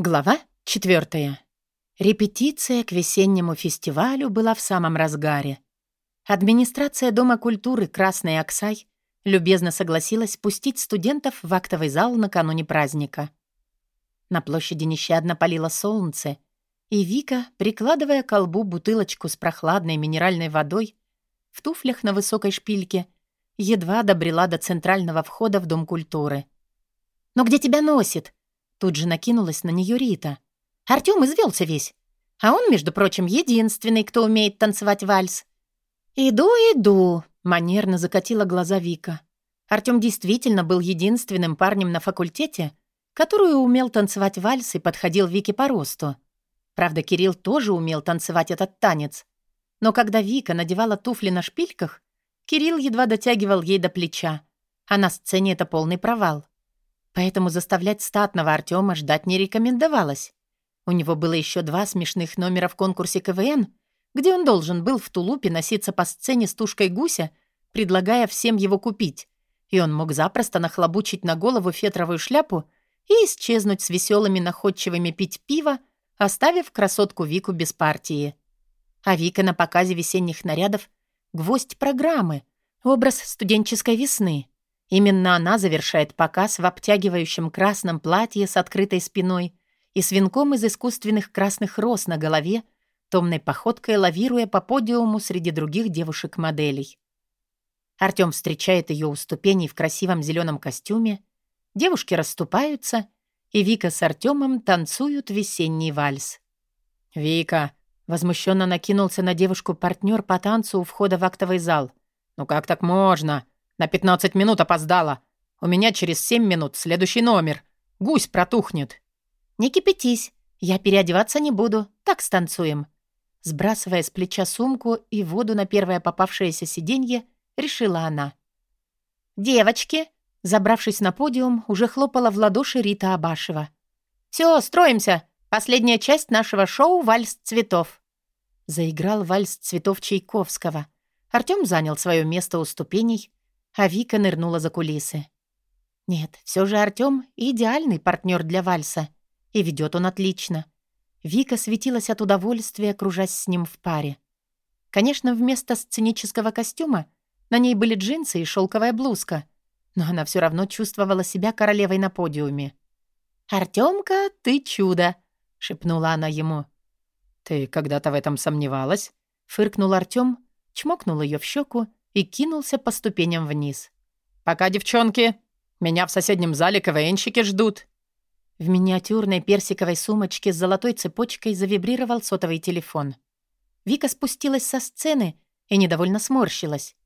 Глава четвертая. Репетиция к весеннему фестивалю была в самом разгаре. Администрация Дома культуры «Красный Оксай» любезно согласилась пустить студентов в актовый зал накануне праздника. На площади нещадно палило солнце, и Вика, прикладывая к колбу бутылочку с прохладной минеральной водой, в туфлях на высокой шпильке, едва добрела до центрального входа в Дом культуры. «Но где тебя носит?» Тут же накинулась на нее Рита. Артём извелся весь. А он, между прочим, единственный, кто умеет танцевать вальс. «Иду, иду», — манерно закатила глаза Вика. Артём действительно был единственным парнем на факультете, который умел танцевать вальс и подходил Вике по росту. Правда, Кирилл тоже умел танцевать этот танец. Но когда Вика надевала туфли на шпильках, Кирилл едва дотягивал ей до плеча, а на сцене это полный провал. Поэтому заставлять статного Артема ждать не рекомендовалось. У него было еще два смешных номера в конкурсе КВН, где он должен был в тулупе носиться по сцене с тушкой гуся, предлагая всем его купить. И он мог запросто нахлобучить на голову фетровую шляпу и исчезнуть с веселыми находчивыми пить пиво, оставив красотку Вику без партии. А Вика на показе весенних нарядов — гвоздь программы, образ студенческой весны. Именно она завершает показ в обтягивающем красном платье с открытой спиной и с венком из искусственных красных роз на голове, томной походкой лавируя по подиуму среди других девушек-моделей. Артём встречает ее у ступеней в красивом зеленом костюме, девушки расступаются, и Вика с Артёмом танцуют весенний вальс. «Вика!» — возмущенно накинулся на девушку партнер по танцу у входа в актовый зал. «Ну как так можно?» На 15 минут опоздала. У меня через 7 минут следующий номер. Гусь протухнет». «Не кипятись. Я переодеваться не буду. Так станцуем». Сбрасывая с плеча сумку и воду на первое попавшееся сиденье, решила она. «Девочки!» Забравшись на подиум, уже хлопала в ладоши Рита Абашева. «Все, строимся! Последняя часть нашего шоу «Вальс цветов». Заиграл вальс цветов Чайковского. Артём занял свое место у ступеней, а Вика нырнула за кулисы. Нет, все же Артём идеальный партнер для вальса. И ведет он отлично. Вика светилась от удовольствия, кружась с ним в паре. Конечно, вместо сценического костюма на ней были джинсы и шелковая блузка, но она все равно чувствовала себя королевой на подиуме. «Артёмка, ты чудо!» — шепнула она ему. «Ты когда-то в этом сомневалась?» — фыркнул Артём, чмокнул ее в щеку и кинулся по ступеням вниз. «Пока, девчонки! Меня в соседнем зале КВНщики ждут!» В миниатюрной персиковой сумочке с золотой цепочкой завибрировал сотовый телефон. Вика спустилась со сцены и недовольно сморщилась.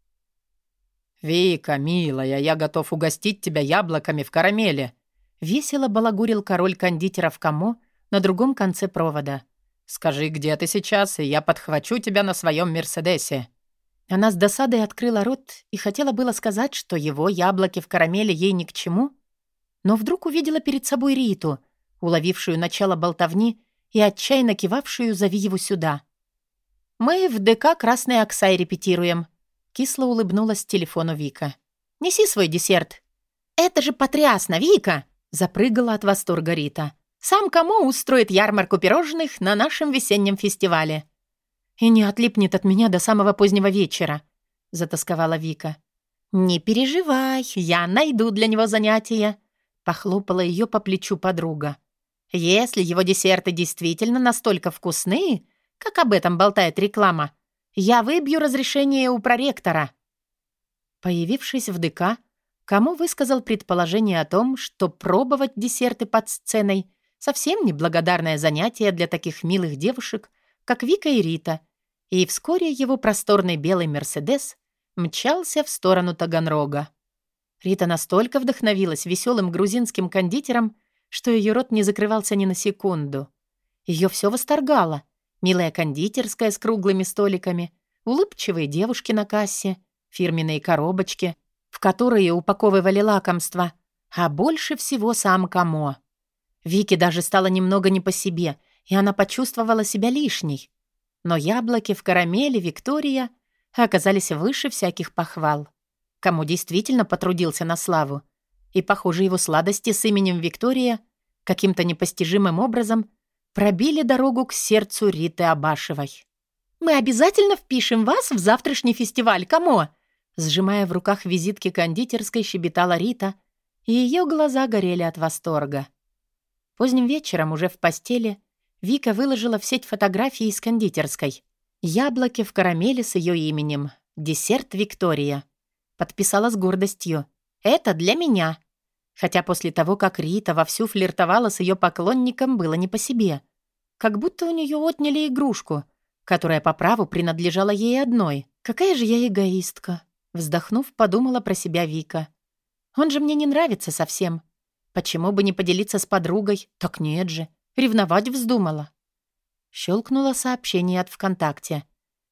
«Вика, милая, я готов угостить тебя яблоками в карамели!» Весело балагурил король кондитеров Камо на другом конце провода. «Скажи, где ты сейчас, и я подхвачу тебя на своем Мерседесе». Она с досадой открыла рот и хотела было сказать, что его яблоки в карамели ей ни к чему, но вдруг увидела перед собой Риту, уловившую начало болтовни и отчаянно кивавшую «Зови его сюда». «Мы в ДК «Красный Оксай» репетируем», — кисло улыбнулась телефону Вика. «Неси свой десерт». «Это же потрясно, Вика!» — запрыгала от восторга Рита. «Сам кому устроит ярмарку пирожных на нашем весеннем фестивале?» И не отлипнет от меня до самого позднего вечера», — затасковала Вика. «Не переживай, я найду для него занятия», — похлопала ее по плечу подруга. «Если его десерты действительно настолько вкусные, как об этом болтает реклама, я выбью разрешение у проректора». Появившись в ДК, кому высказал предположение о том, что пробовать десерты под сценой — совсем неблагодарное занятие для таких милых девушек, как Вика и Рита — и вскоре его просторный белый «Мерседес» мчался в сторону Таганрога. Рита настолько вдохновилась веселым грузинским кондитером, что ее рот не закрывался ни на секунду. Ее все восторгало. Милая кондитерская с круглыми столиками, улыбчивые девушки на кассе, фирменные коробочки, в которые упаковывали лакомства, а больше всего сам Камо. Вике даже стало немного не по себе, и она почувствовала себя лишней. Но яблоки в карамели Виктория оказались выше всяких похвал. Кому действительно потрудился на славу. И, похоже, его сладости с именем Виктория каким-то непостижимым образом пробили дорогу к сердцу Риты Абашевой. «Мы обязательно впишем вас в завтрашний фестиваль, кому?» Сжимая в руках визитки кондитерской, щебетала Рита, и ее глаза горели от восторга. Поздним вечером, уже в постели, Вика выложила в сеть фотографии из кондитерской. Яблоки в карамели с ее именем. Десерт Виктория. Подписала с гордостью. «Это для меня». Хотя после того, как Рита вовсю флиртовала с ее поклонником, было не по себе. Как будто у нее отняли игрушку, которая по праву принадлежала ей одной. «Какая же я эгоистка!» Вздохнув, подумала про себя Вика. «Он же мне не нравится совсем. Почему бы не поделиться с подругой? Так нет же. Ревновать вздумала». Щелкнуло сообщение от ВКонтакте.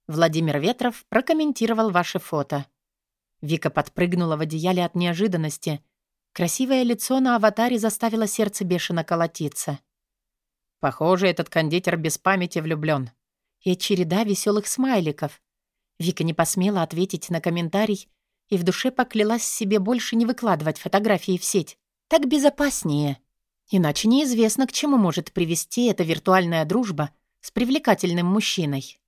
Владимир Ветров прокомментировал ваше фото. Вика подпрыгнула в одеяле от неожиданности. Красивое лицо на аватаре заставило сердце бешено колотиться. Похоже, этот кондитер без памяти влюблён. И череда веселых смайликов. Вика не посмела ответить на комментарий и в душе поклялась себе больше не выкладывать фотографии в сеть. Так безопаснее. Иначе неизвестно, к чему может привести эта виртуальная дружба с привлекательным мужчиной.